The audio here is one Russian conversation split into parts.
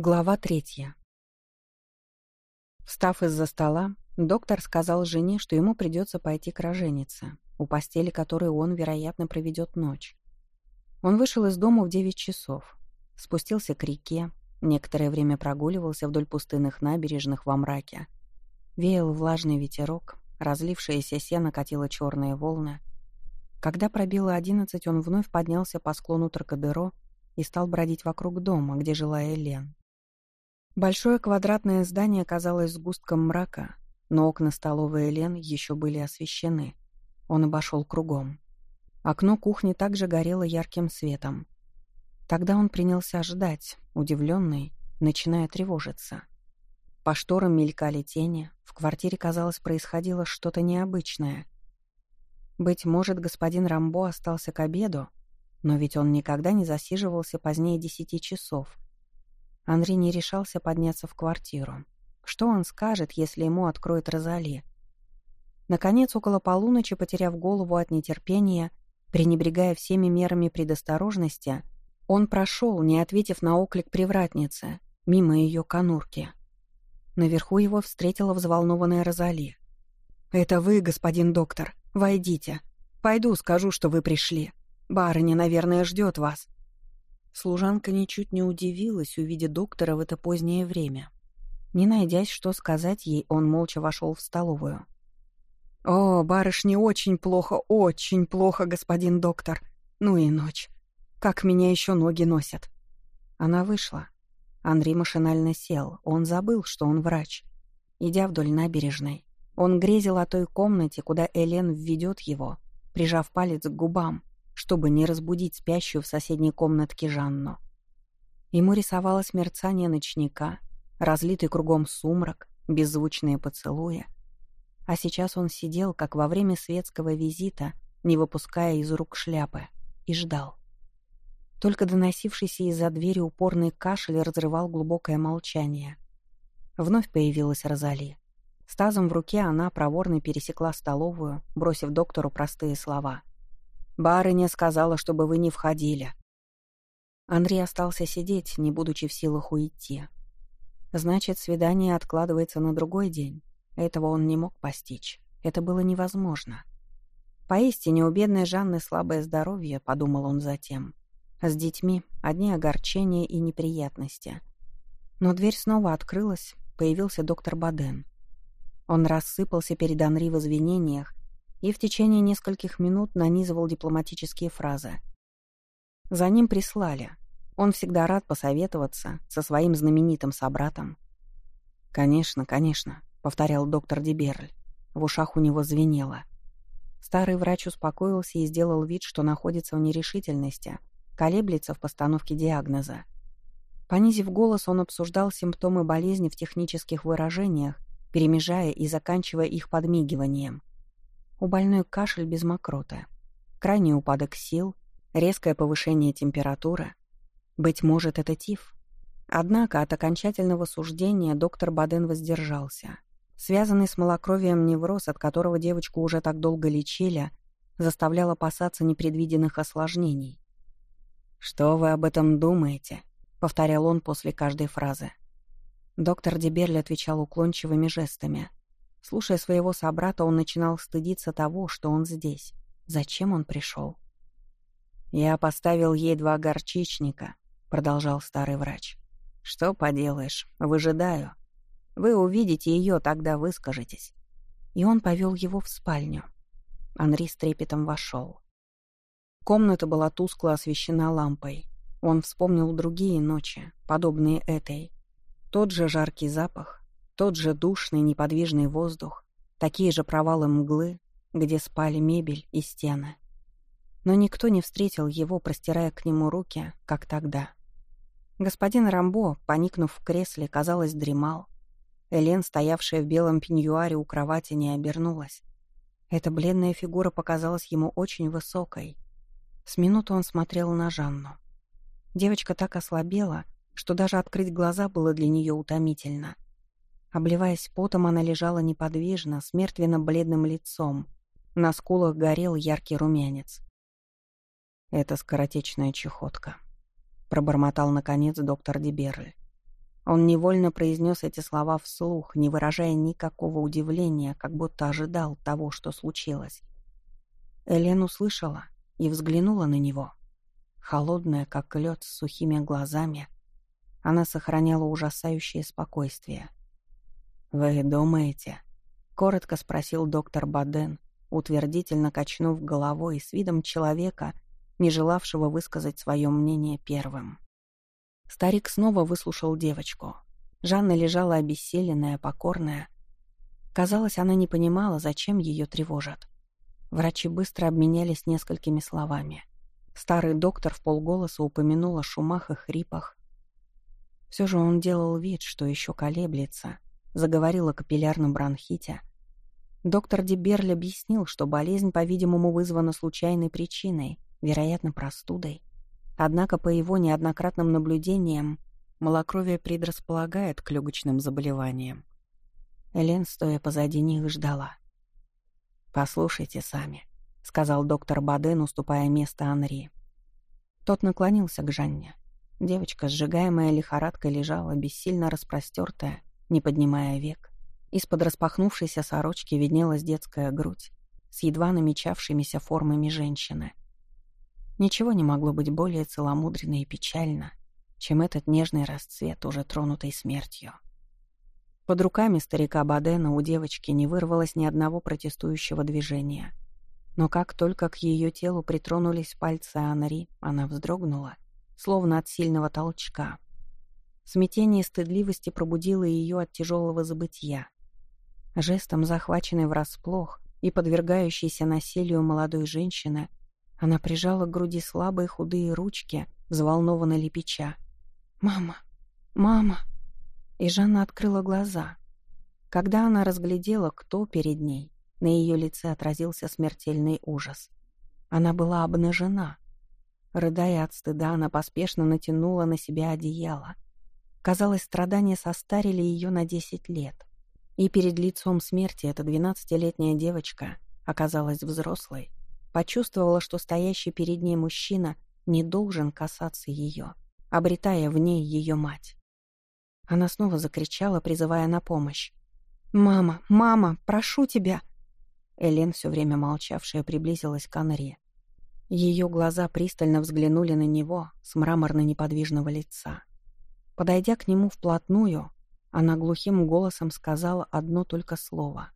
Глава третья. Встав из-за стола, доктор сказал жене, что ему придется пойти к роженице, у постели которой он, вероятно, проведет ночь. Он вышел из дома в девять часов, спустился к реке, некоторое время прогуливался вдоль пустынных набережных во мраке. Веял влажный ветерок, разлившееся сено катило черные волны. Когда пробило одиннадцать, он вновь поднялся по склону Тракадеро и стал бродить вокруг дома, где жила Элен. Большое квадратное здание казалось сгустком мрака, но окна столовой Элен еще были освещены. Он обошел кругом. Окно кухни также горело ярким светом. Тогда он принялся ждать, удивленный, начиная тревожиться. По шторам мелькали тени, в квартире, казалось, происходило что-то необычное. Быть может, господин Рамбо остался к обеду, но ведь он никогда не засиживался позднее десяти часов — Андрей не решался подняться в квартиру. Что он скажет, если ему откроет Розали? Наконец, около полуночи, потеряв голову от нетерпения, пренебрегая всеми мерами предосторожности, он прошел, не ответив на оклик привратницы, мимо ее конурки. Наверху его встретила взволнованная Розали. «Это вы, господин доктор. Войдите. Пойду скажу, что вы пришли. Барыня, наверное, ждет вас. Служанка ничуть не удивилась, увидя доктора в это позднее время. Не найдясь, что сказать ей, он молча вошел в столовую. «О, барышне очень плохо, очень плохо, господин доктор. Ну и ночь. Как меня еще ноги носят». Она вышла. Андрей машинально сел. Он забыл, что он врач. Идя вдоль набережной, он грезил о той комнате, куда Элен введет его, прижав палец к губам, чтобы не разбудить спящую в соседней комнатке Жанну. Ему рисовалось мерцание ночника, разлитый кругом сумрак, беззвучные поцелуи. А сейчас он сидел, как во время светского визита, не выпуская из рук шляпы, и ждал. Только доносившийся из-за двери упорный кашель разрывал глубокое молчание. Вновь появилась Розали. С тазом в руке она проворно пересекла столовую, бросив доктору простые слова. Барыня сказала, чтобы вы не входили. Андрей остался сидеть, не будучи в силах уйти. Значит, свидание откладывается на другой день. Этого он не мог постичь. Это было невозможно. Поистине, у бедной Жанны слабое здоровье, подумал он затем. С детьми одни огорчения и неприятности. Но дверь снова открылась, появился доктор Баден. Он рассыпался перед Анри в извинениях, и в течение нескольких минут нанизывал дипломатические фразы. За ним прислали. Он всегда рад посоветоваться со своим знаменитым собратом. «Конечно, конечно», — повторял доктор Деберль. В ушах у него звенело. Старый врач успокоился и сделал вид, что находится в нерешительности, колеблется в постановке диагноза. Понизив голос, он обсуждал симптомы болезни в технических выражениях, перемежая и заканчивая их подмигиванием. У больной кашель без мокроты. Крайний упадок сил, резкое повышение температуры. Быть может, это тиф. Однако от окончательного суждения доктор Баден воздержался. Связанный с малокровием невроз, от которого девочку уже так долго лечили, заставлял опасаться непредвиденных осложнений. «Что вы об этом думаете?» — повторял он после каждой фразы. Доктор Деберль отвечал уклончивыми жестами. Слушая своего собрата, он начинал стыдиться того, что он здесь. Зачем он пришел? «Я поставил ей два горчичника», — продолжал старый врач. «Что поделаешь, выжидаю. Вы увидите ее, тогда выскажетесь». И он повел его в спальню. Анри с трепетом вошел. Комната была тускло освещена лампой. Он вспомнил другие ночи, подобные этой. Тот же жаркий запах, тот же душный, неподвижный воздух, такие же провалы мглы, где спали мебель и стены. Но никто не встретил его, простирая к нему руки, как тогда. Господин Рамбо, поникнув в кресле, казалось, дремал. Элен, стоявшая в белом пеньюаре у кровати, не обернулась. Эта бледная фигура показалась ему очень высокой. С минуту он смотрел на Жанну. Девочка так ослабела, что даже открыть глаза было для нее утомительно — Обливаясь потом, она лежала неподвижно, с мертвенно-бледным лицом. На скулах горел яркий румянец. «Это скоротечная чехотка», — пробормотал, наконец, доктор Деберль. Он невольно произнес эти слова вслух, не выражая никакого удивления, как будто ожидал того, что случилось. Элен услышала и взглянула на него. Холодная, как лед, с сухими глазами, она сохраняла ужасающее спокойствие. «Вы думаете?» — коротко спросил доктор Баден, утвердительно качнув головой с видом человека, не желавшего высказать свое мнение первым. Старик снова выслушал девочку. Жанна лежала обессиленная, покорная. Казалось, она не понимала, зачем ее тревожат. Врачи быстро обменялись несколькими словами. Старый доктор в полголоса упомянул о шумах и хрипах. Все же он делал вид, что еще колеблется, заговорил о капиллярном бронхите. Доктор Деберль объяснил, что болезнь, по-видимому, вызвана случайной причиной, вероятно, простудой. Однако, по его неоднократным наблюдениям, малокровие предрасполагает к легочным заболеваниям. Элен, стоя позади них, ждала. «Послушайте сами», — сказал доктор Баден, уступая место Анри. Тот наклонился к Жанне. Девочка, сжигаемая лихорадкой, лежала, бессильно распростертая, не поднимая век. Из-под распахнувшейся сорочки виднелась детская грудь с едва намечавшимися формами женщины. Ничего не могло быть более целомудренно и печально, чем этот нежный расцвет, уже тронутый смертью. Под руками старика Бадена у девочки не вырвалось ни одного протестующего движения. Но как только к ее телу притронулись пальцы Анри, она вздрогнула, словно от сильного толчка. Смятение стыдливости пробудило ее от тяжелого забытья. Жестом, захваченной врасплох и подвергающейся насилию молодой женщины, она прижала к груди слабые худые ручки, взволнованно лепеча. «Мама! Мама!» И Жанна открыла глаза. Когда она разглядела, кто перед ней, на ее лице отразился смертельный ужас. Она была обнажена. Рыдая от стыда, она поспешно натянула на себя одеяло. Казалось, страдания состарили ее на десять лет. И перед лицом смерти эта двенадцатилетняя девочка оказалась взрослой, почувствовала, что стоящий перед ней мужчина не должен касаться ее, обретая в ней ее мать. Она снова закричала, призывая на помощь. «Мама! Мама! Прошу тебя!» Элен, все время молчавшая, приблизилась к Анри. Ее глаза пристально взглянули на него с мраморно-неподвижного лица. Подойдя к нему вплотную, она глухим голосом сказала одно только слово.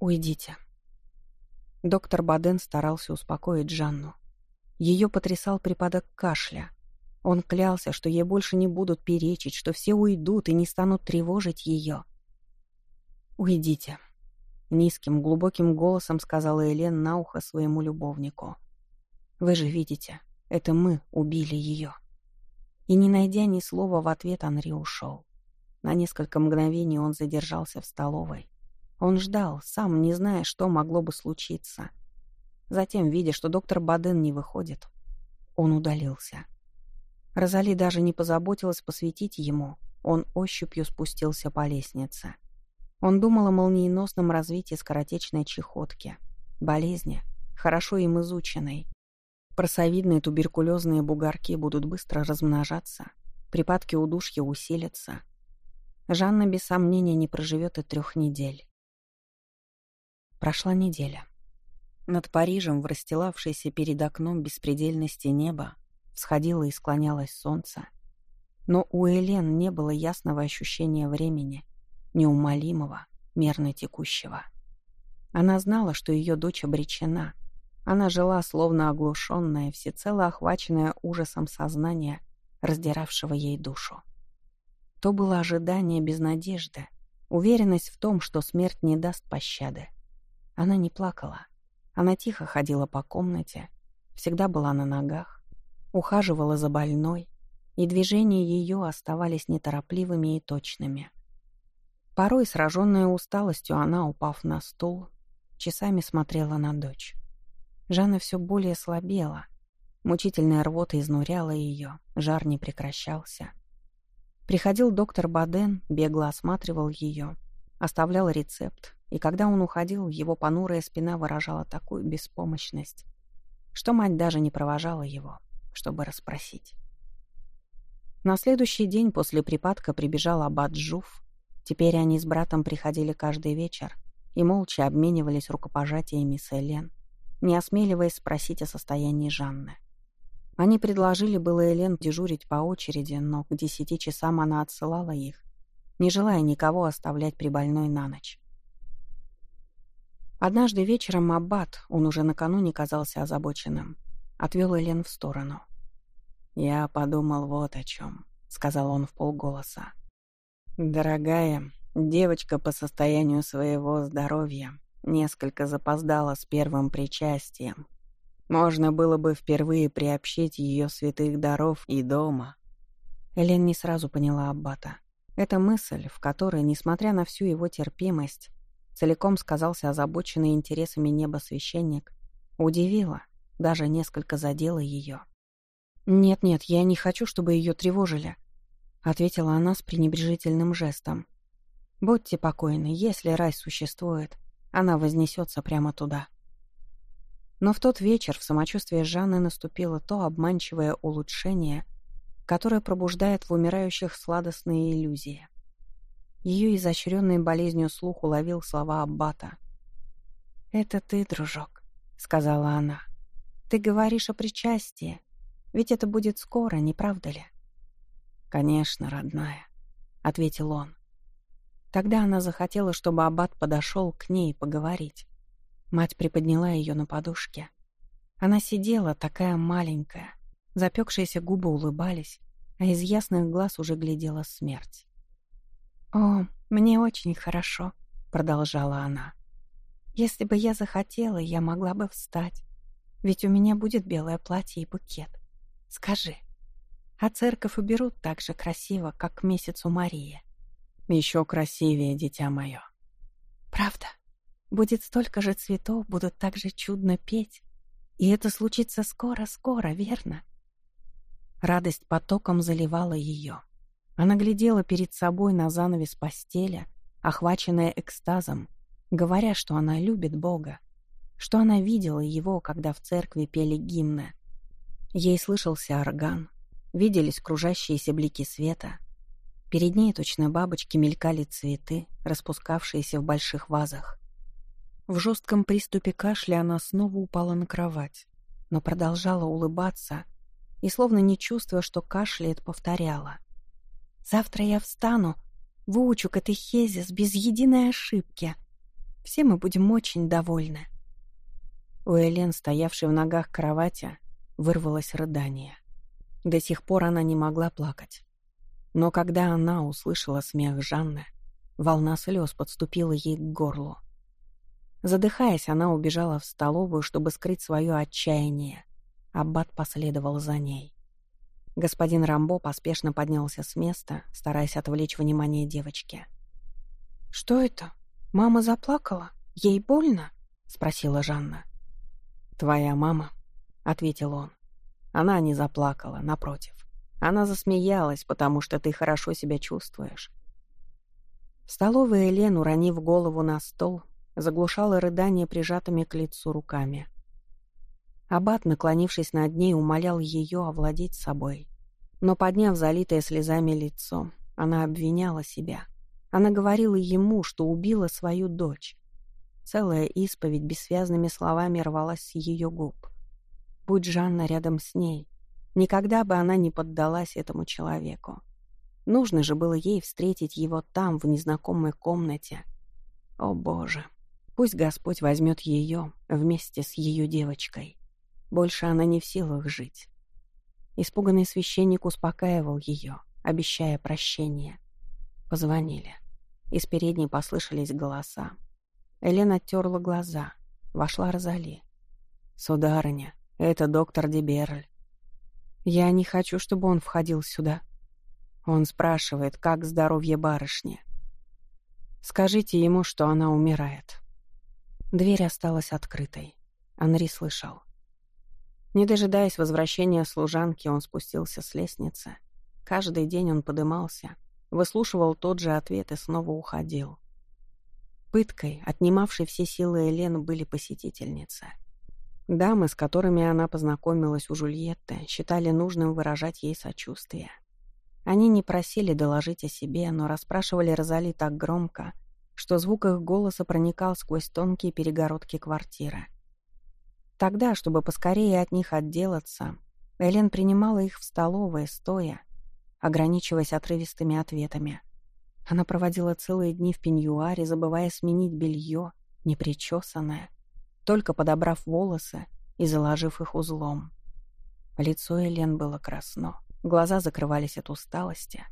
«Уйдите». Доктор Баден старался успокоить Жанну. Ее потрясал припадок кашля. Он клялся, что ей больше не будут перечить, что все уйдут и не станут тревожить ее. «Уйдите», — низким, глубоким голосом сказала Элен на ухо своему любовнику. «Вы же видите, это мы убили ее». И не найдя ни слова в ответ, Анри ушел. На несколько мгновений он задержался в столовой. Он ждал, сам не зная, что могло бы случиться. Затем, видя, что доктор Баден не выходит, он удалился. Розали даже не позаботилась посвятить ему, он ощупью спустился по лестнице. Он думал о молниеносном развитии скоротечной чехотки, болезни, хорошо им изученной. Просовидные туберкулезные бугорки будут быстро размножаться, припадки удушья усилятся. Жанна без сомнения не проживет и трех недель. Прошла неделя. Над Парижем, в расстилавшейся перед окном беспредельности неба, всходило и склонялось солнце. Но у Элен не было ясного ощущения времени, неумолимого, мерно текущего. Она знала, что ее дочь обречена. Она жила, словно оглушенная, всецело охваченная ужасом сознания, раздиравшего ей душу. То было ожидание без надежды, уверенность в том, что смерть не даст пощады. Она не плакала. Она тихо ходила по комнате, всегда была на ногах, ухаживала за больной, и движения ее оставались неторопливыми и точными. Порой, сраженная усталостью, она, упав на стул, часами смотрела на дочь. Жанна все более слабела. Мучительная рвота изнуряла ее, жар не прекращался. Приходил доктор Баден, бегло осматривал ее, оставлял рецепт, и когда он уходил, его понурая спина выражала такую беспомощность, что мать даже не провожала его, чтобы расспросить. На следующий день после припадка прибежал аббат Жуф. Теперь они с братом приходили каждый вечер и молча обменивались рукопожатиями с Элен, не осмеливаясь спросить о состоянии Жанны. Они предложили было Элен дежурить по очереди, но к десяти часам она отсылала их, не желая никого оставлять при больной на ночь. Однажды вечером Аббат, он уже накануне казался озабоченным, отвел Элен в сторону. «Я подумал вот о чем», — сказал он в полголоса. «Дорогая, девочка по состоянию своего здоровья несколько запоздала с первым причастием. Можно было бы впервые приобщить ее святых даров и дома». Элен не сразу поняла Аббата. Эта мысль, в которой, несмотря на всю его терпимость, целиком сказался озабоченный интересами неба священник, удивила, даже несколько задела ее. «Нет-нет, я не хочу, чтобы ее тревожили», — ответила она с пренебрежительным жестом. «Будьте покойны, если рай существует, она вознесется прямо туда». Но в тот вечер в самочувствии Жанны наступило то обманчивое улучшение, которое пробуждает в умирающих сладостные иллюзии. Ее изощренный болезнью слух уловил слова Аббата. «Это ты, дружок», — сказала она. «Ты говоришь о причастии, ведь это будет скоро, не правда ли?» «Конечно, родная», — ответил он. Тогда она захотела, чтобы Аббат подошел к ней поговорить. Мать приподняла ее на подушке. Она сидела, такая маленькая. Запекшиеся губы улыбались, а из ясных глаз уже глядела смерть. «О, мне очень хорошо», — продолжала она. «Если бы я захотела, я могла бы встать, ведь у меня будет белое платье и букет. Скажи, а церковь уберут так же красиво, как к месяцу Марии? Еще красивее, дитя мое. Правда? Будет столько же цветов, будут так же чудно петь. И это случится скоро-скоро, верно? Радость потоком заливала ее. Она глядела перед собой на занавес постели, охваченная экстазом, говоря, что она любит Бога, что она видела его, когда в церкви пели гимны, Ей слышался орган, виделись кружащиеся блики света. Перед ней точно бабочки мелькали цветы, распускавшиеся в больших вазах. В жестком приступе кашля она снова упала на кровать, но продолжала улыбаться и, словно не чувствуя, что кашляет, повторяла. «Завтра я встану, выучу катехезис без единой ошибки. Все мы будем очень довольны». У Элен, стоявшей в ногах кровати, вырвалось рыдание. До сих пор она не могла плакать. Но когда она услышала смех Жанны, волна слез подступила ей к горлу. Задыхаясь, она убежала в столовую, чтобы скрыть свое отчаяние. Аббат последовал за ней. Господин Рамбо поспешно поднялся с места, стараясь отвлечь внимание девочки. «Что это? Мама заплакала? Ей больно?» — спросила Жанна. «Твоя мама — ответил он. Она не заплакала, напротив. Она засмеялась, потому что ты хорошо себя чувствуешь. В столовой Элен, уронив голову на стол, заглушала рыдание прижатыми к лицу руками. Аббат, наклонившись над ней, умолял ее овладеть собой. Но, подняв залитое слезами лицо, она обвиняла себя. Она говорила ему, что убила свою дочь. Целая исповедь бессвязными словами рвалась с ее губ. Будь Жанна рядом с ней, никогда бы она не поддалась этому человеку. Нужно же было ей встретить его там, в незнакомой комнате. О, Боже! Пусть Господь возьмет ее вместе с ее девочкой. Больше она не в силах жить. Испуганный священник успокаивал ее, обещая прощение. Позвонили. Из передней послышались голоса. Елена оттерла глаза. Вошла Розали. «Сударыня, это доктор Деберль. Я не хочу, чтобы он входил сюда. Он спрашивает, как здоровье барышни. Скажите ему, что она умирает. Дверь осталась открытой. Анри слышал. Не дожидаясь возвращения служанки, он спустился с лестницы. Каждый день он подымался, выслушивал тот же ответ и снова уходил. Пыткой, отнимавшей все силы Элен, были посетительницы — Дамы, с которыми она познакомилась у Жульетты, считали нужным выражать ей сочувствие. Они не просили доложить о себе, но расспрашивали Розали так громко, что звук их голоса проникал сквозь тонкие перегородки квартиры. Тогда, чтобы поскорее от них отделаться, Элен принимала их в столовой, стоя, ограничиваясь отрывистыми ответами. Она проводила целые дни в пеньюаре, забывая сменить белье, непричесанное, только подобрав волосы и заложив их узлом. Лицо Элен было красно, глаза закрывались от усталости.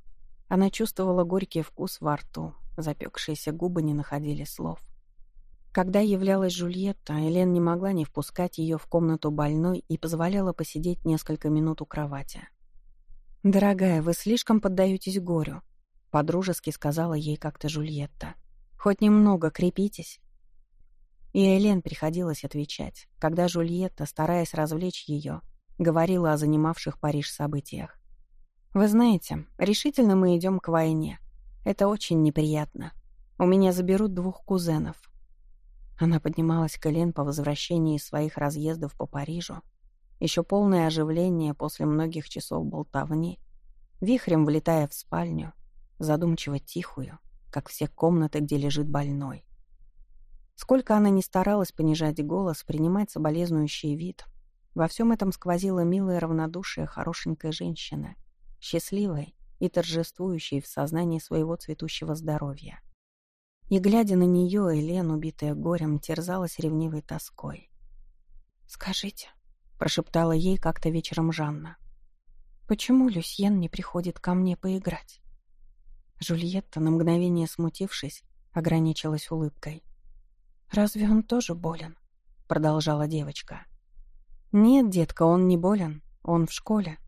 Она чувствовала горький вкус во рту, запекшиеся губы не находили слов. Когда являлась Жульетта, Элен не могла не впускать ее в комнату больной и позволяла посидеть несколько минут у кровати. «Дорогая, вы слишком поддаетесь горю», — подружески сказала ей как-то Жульетта. «Хоть немного крепитесь». И Элен приходилось отвечать, когда Жульетта, стараясь развлечь ее, говорила о занимавших Париж событиях. «Вы знаете, решительно мы идем к войне. Это очень неприятно. У меня заберут двух кузенов, она поднималась к Элен по возвращении из своих разъездов по Парижу. Еще полное оживление после многих часов болтовни, вихрем влетая в спальню, задумчиво тихую, как все комнаты, где лежит больной. Сколько она ни старалась понижать голос, принимать соболезнующий вид, во всем этом сквозило милое равнодушие хорошенькой женщины, счастливой и торжествующей в сознании своего цветущего здоровья. И, глядя на нее, Элен, убитая горем, терзалась ревнивой тоской. «Скажите», — прошептала ей как-то вечером Жанна, «почему Люсьен не приходит ко мне поиграть?» Жульетта, на мгновение смутившись, ограничилась улыбкой. «Разве он тоже болен?» — продолжала девочка. «Нет, детка, он не болен. Он в школе».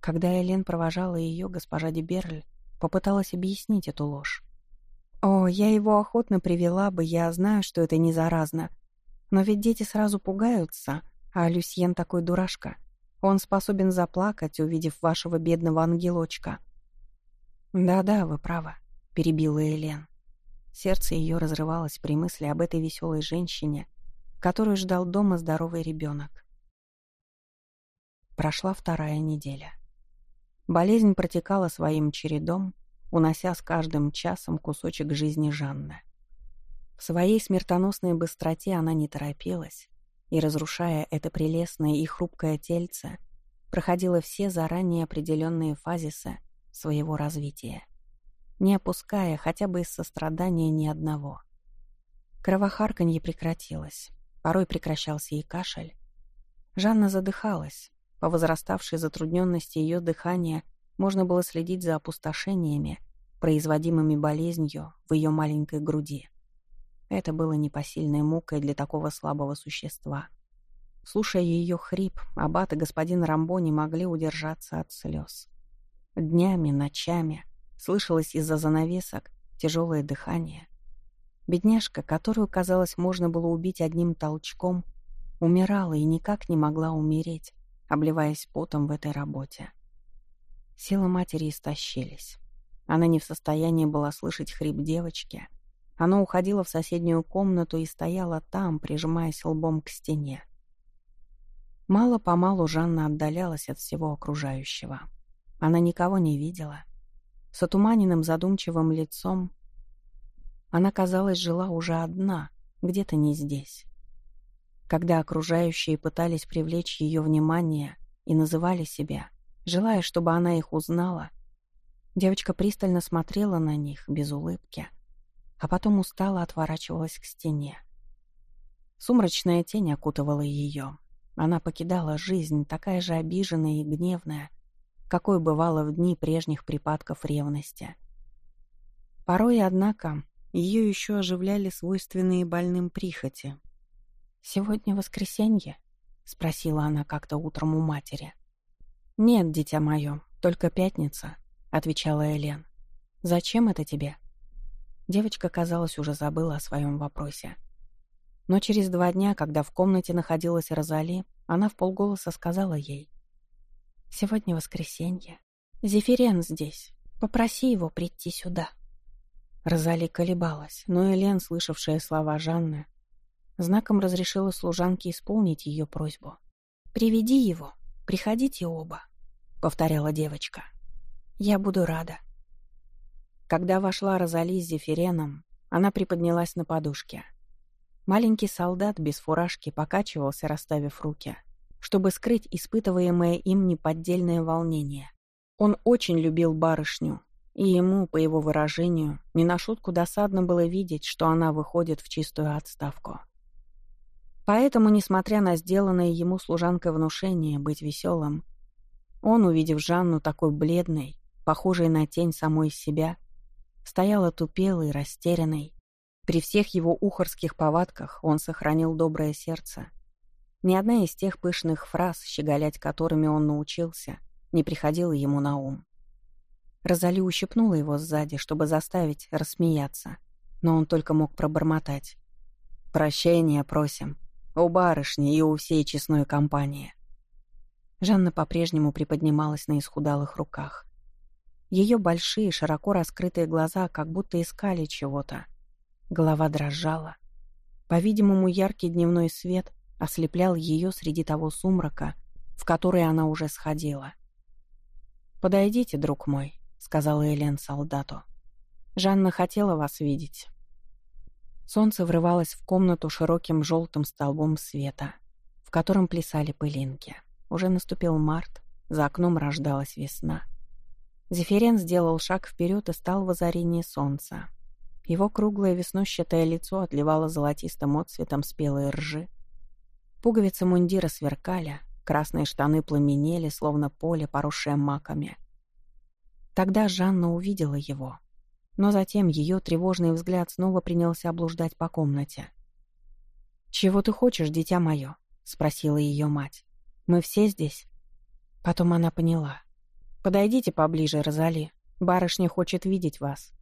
Когда Элен провожала ее, госпожа Деберль попыталась объяснить эту ложь. О, я его охотно привела бы, я знаю, что это не заразно. Но ведь дети сразу пугаются, а Люсьен такой дурашка. Он способен заплакать, увидев вашего бедного ангелочка. «Да-да, вы правы», — перебила Элен. Сердце ее разрывалось при мысли об этой веселой женщине, которую ждал дома здоровый ребенок. Прошла вторая неделя. Болезнь протекала своим чередом, унося с каждым часом кусочек жизни Жанны. В своей смертоносной быстроте она не торопилась, и, разрушая это прелестное и хрупкое тельце, проходила все заранее определенные фазисы своего развития, не опуская хотя бы из сострадания ни одного. Кровохарканье прекратилось, порой прекращался и кашель. Жанна задыхалась, по возраставшей затрудненности ее дыхания можно было следить за опустошениями, производимыми болезнью в ее маленькой груди. Это было непосильной мукой для такого слабого существа. Слушая ее хрип, аббат и господин Рамбо не могли удержаться от слез. Днями, ночами слышалось из-за занавесок тяжелое дыхание. Бедняжка, которую, казалось, можно было убить одним толчком, умирала и никак не могла умереть, обливаясь потом в этой работе. Силы матери истощились. Она не в состоянии была слышать хрип девочки. Она уходила в соседнюю комнату и стояла там, прижимаясь лбом к стене. Мало-помалу Жанна отдалялась от всего окружающего. Она никого не видела. С отуманенным задумчивым лицом она, казалось, жила уже одна, где-то не здесь. Когда окружающие пытались привлечь ее внимание и называли себя — желая, чтобы она их узнала. Девочка пристально смотрела на них, без улыбки, а потом устало отворачивалась к стене. Сумрачная тень окутывала ее. Она покидала жизнь, такая же обиженная и гневная, какой бывало в дни прежних припадков ревности. Порой, однако, ее еще оживляли свойственные больным прихоти. «Сегодня воскресенье?» — спросила она как-то утром у матери. «Нет, дитя мое, только пятница», — отвечала Элен. «Зачем это тебе?» Девочка, казалось, уже забыла о своем вопросе. Но через два дня, когда в комнате находилась Розали, она в полголоса сказала ей. «Сегодня воскресенье. Зефирен здесь. Попроси его прийти сюда». Розали колебалась, но Элен, слышавшая слова Жанны, знаком разрешила служанке исполнить ее просьбу. «Приведи его. Приходите оба». — повторяла девочка. «Я буду рада». Когда вошла Розали с Зефиреном, она приподнялась на подушке. Маленький солдат без фуражки покачивался, расставив руки, чтобы скрыть испытываемое им неподдельное волнение. Он очень любил барышню, и ему, по его выражению, не на шутку досадно было видеть, что она выходит в чистую отставку. Поэтому, несмотря на сделанное ему служанкой внушение быть веселым, он, увидев Жанну такой бледной, похожей на тень самой себя, стоял отупелый, растерянный. При всех его ухорских повадках он сохранил доброе сердце. Ни одна из тех пышных фраз, щеголять которыми он научился, не приходила ему на ум. Розали ущипнула его сзади, чтобы заставить рассмеяться, но он только мог пробормотать. «Прощения просим. У барышни и у всей честной компании». Жанна по-прежнему приподнималась на исхудалых руках. Ее большие, широко раскрытые глаза как будто искали чего-то. Голова дрожала. По-видимому, яркий дневной свет ослеплял ее среди того сумрака, в который она уже сходила. «Подойдите, друг мой», — сказала Элен солдату. «Жанна хотела вас видеть». Солнце врывалось в комнату широким желтым столбом света, в котором плясали пылинки. Уже наступил март, за окном рождалась весна. Зефирен сделал шаг вперед и стал в озарении солнца. Его круглое веснущатое лицо отливало золотистым отцветом спелой ржи. Пуговицы мундира сверкали, красные штаны пламенели, словно поле, поросшее маками — Тогда Жанна увидела его. Но затем ее тревожный взгляд снова принялся облуждать по комнате. «Чего ты хочешь, дитя мое?» — спросила ее мать. «Мы все здесь?» Потом она поняла. «Подойдите поближе, Розали. Барышня хочет видеть вас».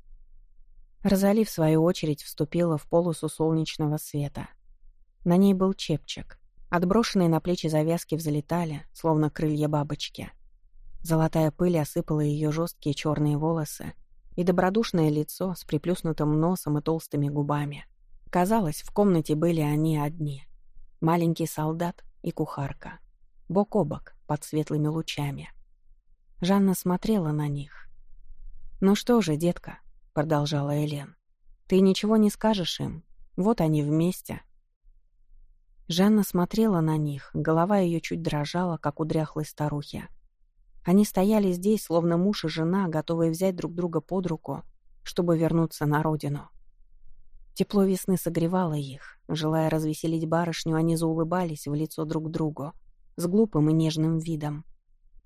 Розали, в свою очередь, вступила в полосу солнечного света. На ней был чепчик. Отброшенные на плечи завязки взлетали, словно крылья бабочки. Золотая пыль осыпала ее жесткие черные волосы и добродушное лицо с приплюснутым носом и толстыми губами. Казалось, в комнате были они одни. Маленький солдат и кухарка. Бок о бок, под светлыми лучами. Жанна смотрела на них. «Ну что же, детка», — продолжала Элен, — «ты ничего не скажешь им. Вот они вместе». Жанна смотрела на них, голова ее чуть дрожала, как у дряхлой старухи. Они стояли здесь, словно муж и жена, готовые взять друг друга под руку, чтобы вернуться на родину. Тепло весны согревало их. Желая развеселить барышню, они заулыбались в лицо друг другу, с глупым и нежным видом.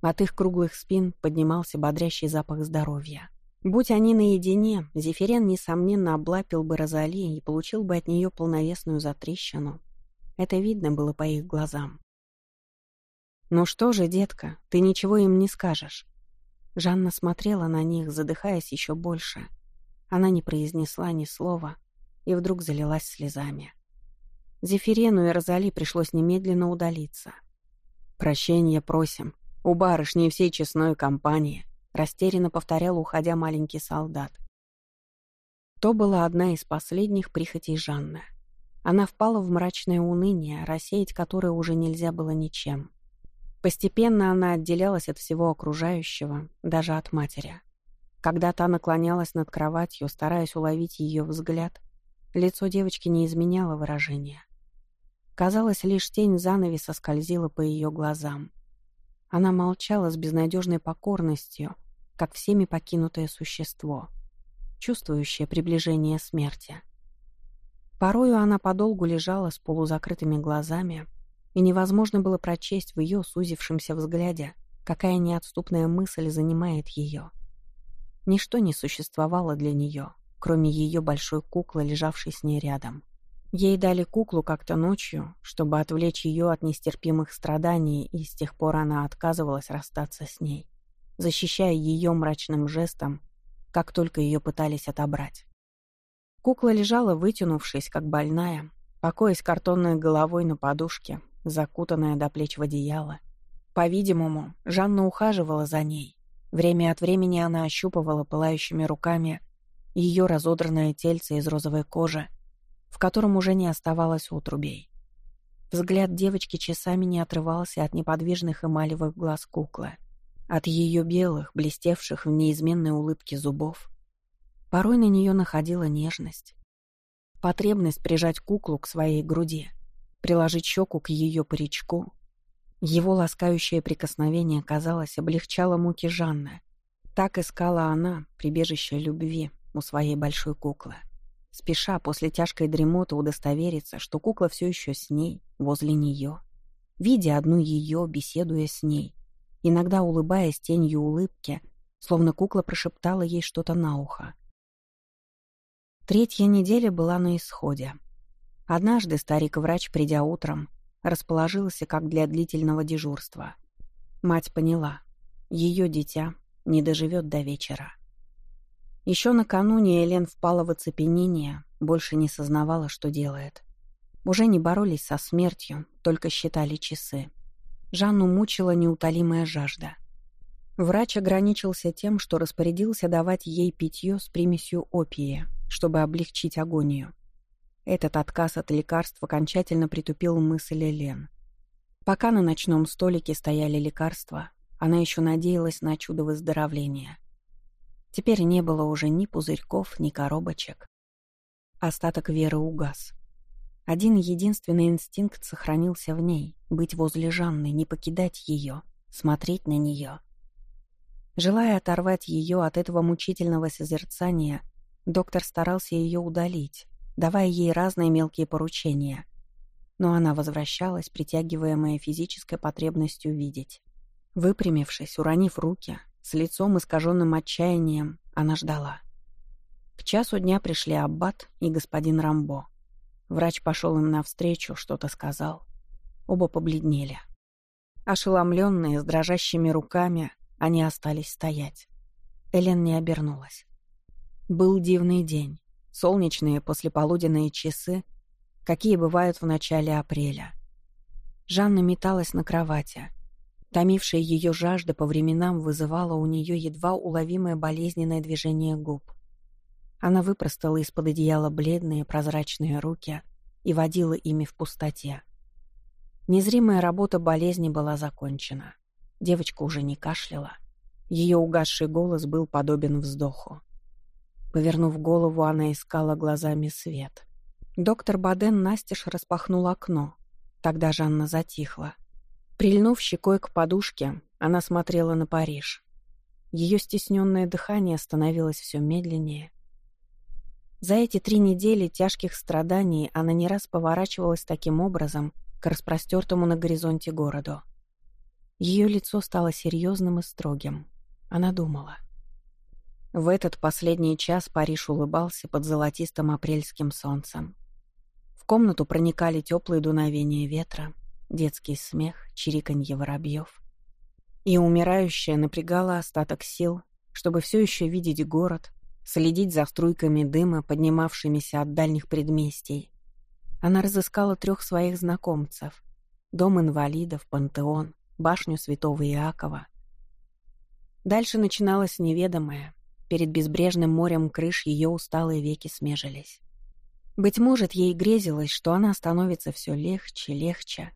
От их круглых спин поднимался бодрящий запах здоровья. Будь они наедине, Зефирен, несомненно, облапил бы Розали и получил бы от нее полновесную затрещину. Это видно было по их глазам. «Ну что же, детка, ты ничего им не скажешь?» Жанна смотрела на них, задыхаясь еще больше. Она не произнесла ни слова и вдруг залилась слезами. Зефирену и Розали пришлось немедленно удалиться. «Прощения просим. У барышни и всей честной компании», — растерянно повторял, уходя маленький солдат. То была одна из последних прихотей Жанны. Она впала в мрачное уныние, рассеять которое уже нельзя было ничем. Постепенно она отделялась от всего окружающего, даже от матери. Когда та наклонялась над кроватью, стараясь уловить ее взгляд, лицо девочки не изменяло выражения. Казалось, лишь тень занавеса скользила по ее глазам. Она молчала с безнадежной покорностью, как всеми покинутое существо, чувствующее приближение смерти. Порою она подолгу лежала с полузакрытыми глазами, и невозможно было прочесть в ее сузившемся взгляде, какая неотступная мысль занимает ее. Ничто не существовало для нее, кроме ее большой куклы, лежавшей с ней рядом. Ей дали куклу как-то ночью, чтобы отвлечь ее от нестерпимых страданий, и с тех пор она отказывалась расстаться с ней, защищая ее мрачным жестом, как только ее пытались отобрать. Кукла лежала, вытянувшись, как больная, покоясь картонной головой на подушке, закутанная до плеч в одеяло. По-видимому, Жанна ухаживала за ней. Время от времени она ощупывала пылающими руками ее разодранное тельце из розовой кожи, в котором уже не оставалось утрубей. Взгляд девочки часами не отрывался от неподвижных эмалевых глаз куклы. От ее белых, блестевших в неизменной улыбке зубов, порой на нее находила нежность. Потребность прижать куклу к своей груди, приложить щеку к ее паричку. Его ласкающее прикосновение, казалось, облегчало муки Жанны. Так искала она прибежище любви у своей большой куклы спеша после тяжкой дремоты удостовериться, что кукла все еще с ней, возле нее. Видя одну ее, беседуя с ней, иногда улыбаясь тенью улыбки, словно кукла прошептала ей что-то на ухо. Третья неделя была на исходе. Однажды старик-врач, придя утром, расположился как для длительного дежурства. Мать поняла, ее дитя не доживет до вечера. Еще накануне Элен впала в оцепенение, больше не сознавала, что делает. Уже не боролись со смертью, только считали часы. Жанну мучила неутолимая жажда. Врач ограничился тем, что распорядился давать ей питье с примесью опия, чтобы облегчить агонию. Этот отказ от лекарств окончательно притупил мысль Элен. Пока на ночном столике стояли лекарства, она еще надеялась на чудо выздоровления. Теперь не было уже ни пузырьков, ни коробочек. Остаток веры угас. Один единственный инстинкт сохранился в ней — быть возле Жанны, не покидать ее, смотреть на нее. Желая оторвать ее от этого мучительного созерцания, доктор старался ее удалить, давая ей разные мелкие поручения. Но она возвращалась, притягиваемая физической потребностью видеть. Выпрямившись, уронив руки, с лицом искаженным отчаянием она ждала. К часу дня пришли Аббат и господин Рамбо. Врач пошел им навстречу, что-то сказал. Оба побледнели. Ошеломленные, с дрожащими руками, они остались стоять. Элен не обернулась. Был дивный день. Солнечные послеполуденные часы, какие бывают в начале апреля. Жанна металась на кровати — Томившая ее жажда по временам вызывала у нее едва уловимое болезненное движение губ. Она выпростала из-под одеяла бледные прозрачные руки и водила ими в пустоте. Незримая работа болезни была закончена. Девочка уже не кашляла. Ее угасший голос был подобен вздоху. Повернув голову, она искала глазами свет. Доктор Баден настежь распахнул окно. Тогда Жанна затихла. Прильнув щекой к подушке, она смотрела на Париж. Ее стесненное дыхание становилось все медленнее. За эти три недели тяжких страданий она не раз поворачивалась таким образом к распростертому на горизонте городу. Ее лицо стало серьезным и строгим. Она думала. В этот последний час Париж улыбался под золотистым апрельским солнцем. В комнату проникали теплые дуновения ветра, детский смех, чириканье воробьев. И умирающая напрягала остаток сил, чтобы все еще видеть город, следить за струйками дыма, поднимавшимися от дальних предместий. Она разыскала трех своих знакомцев — дом инвалидов, пантеон, башню святого Иакова. Дальше начиналось неведомое. Перед безбрежным морем крыш ее усталые веки смежились. Быть может, ей грезилось, что она становится все легче, легче,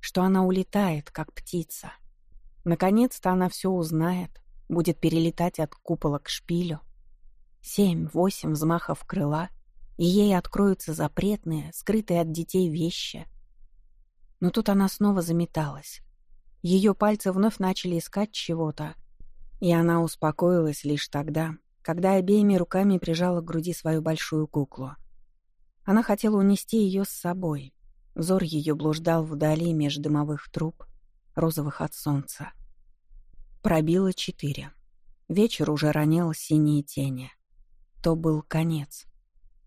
что она улетает, как птица. Наконец-то она все узнает, будет перелетать от купола к шпилю. Семь-восемь взмахов крыла, и ей откроются запретные, скрытые от детей вещи. Но тут она снова заметалась. Ее пальцы вновь начали искать чего-то, и она успокоилась лишь тогда, когда обеими руками прижала к груди свою большую куклу. Она хотела унести ее с собой, Взор ее блуждал вдали меж дымовых труб, розовых от солнца. Пробило четыре. Вечер уже ронял синие тени. То был конец.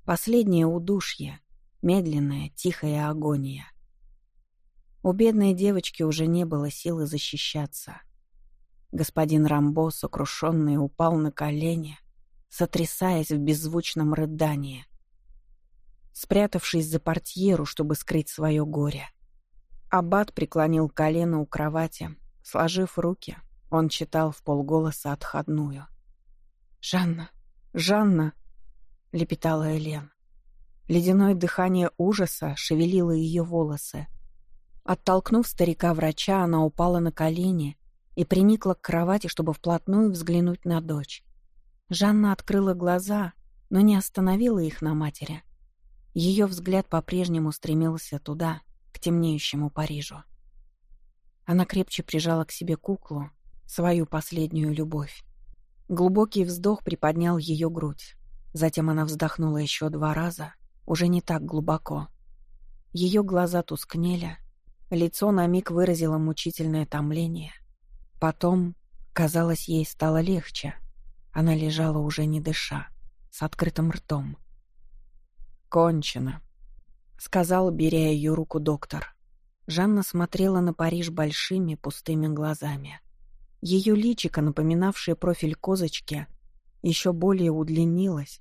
Последнее удушье, медленная, тихая агония. У бедной девочки уже не было силы защищаться. Господин Рамбо, сокрушенный, упал на колени, сотрясаясь в беззвучном рыдании — спрятавшись за портьеру, чтобы скрыть свое горе. Аббат преклонил колено у кровати. Сложив руки, он читал в полголоса отходную. «Жанна! Жанна!» — лепетала Элен. Ледяное дыхание ужаса шевелило ее волосы. Оттолкнув старика-врача, она упала на колени и приникла к кровати, чтобы вплотную взглянуть на дочь. Жанна открыла глаза, но не остановила их на матери. Ее взгляд по-прежнему стремился туда, к темнеющему Парижу. Она крепче прижала к себе куклу, свою последнюю любовь. Глубокий вздох приподнял ее грудь. Затем она вздохнула еще два раза, уже не так глубоко. Ее глаза тускнели, лицо на миг выразило мучительное томление. Потом, казалось, ей стало легче. Она лежала уже не дыша, с открытым ртом. «Кончено», — сказал, беря ее руку доктор. Жанна смотрела на Париж большими пустыми глазами. Ее личико, напоминавшее профиль козочки, еще более удлинилось,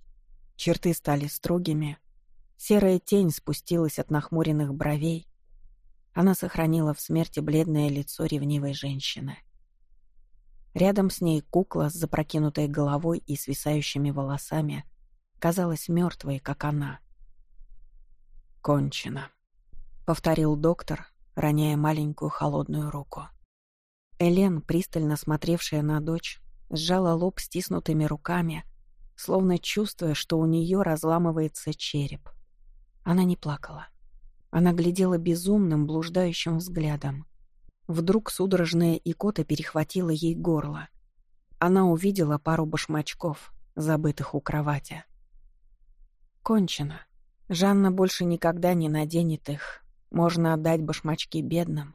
черты стали строгими, серая тень спустилась от нахмуренных бровей. Она сохранила в смерти бледное лицо ревнивой женщины. Рядом с ней кукла с запрокинутой головой и свисающими волосами казалась мертвой, как она. «Кончено», — повторил доктор, роняя маленькую холодную руку. Элен, пристально смотревшая на дочь, сжала лоб стиснутыми руками, словно чувствуя, что у нее разламывается череп. Она не плакала. Она глядела безумным, блуждающим взглядом. Вдруг судорожная икота перехватила ей горло. Она увидела пару башмачков, забытых у кровати. Кончено. Жанна больше никогда не наденет их. Можно отдать башмачки бедным.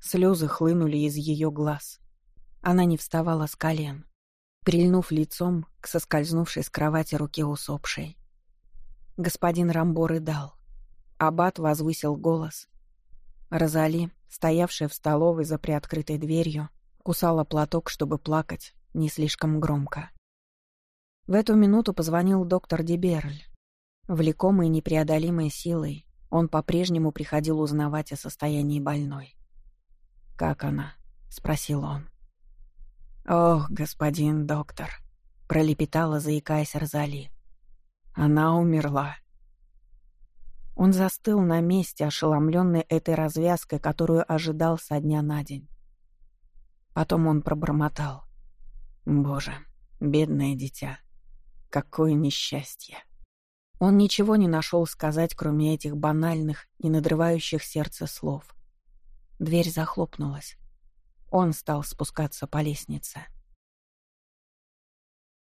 Слезы хлынули из ее глаз. Она не вставала с колен, прильнув лицом к соскользнувшей с кровати руке усопшей. Господин Рамбо рыдал. Аббат возвысил голос. Розали, стоявшая в столовой за приоткрытой дверью, кусала платок, чтобы плакать, не слишком громко. В эту минуту позвонил доктор Деберль. Влекомый непреодолимой силой, он по-прежнему приходил узнавать о состоянии больной. «Как она?» — спросил он. «Ох, господин доктор», — пролепетала, заикаясь Розали. «Она умерла». Он застыл на месте, ошеломленный этой развязкой, которую ожидал со дня на день. Потом он пробормотал. «Боже, бедное дитя, какое несчастье!» Он ничего не нашел сказать, кроме этих банальных и надрывающих сердце слов. Дверь захлопнулась. Он стал спускаться по лестнице.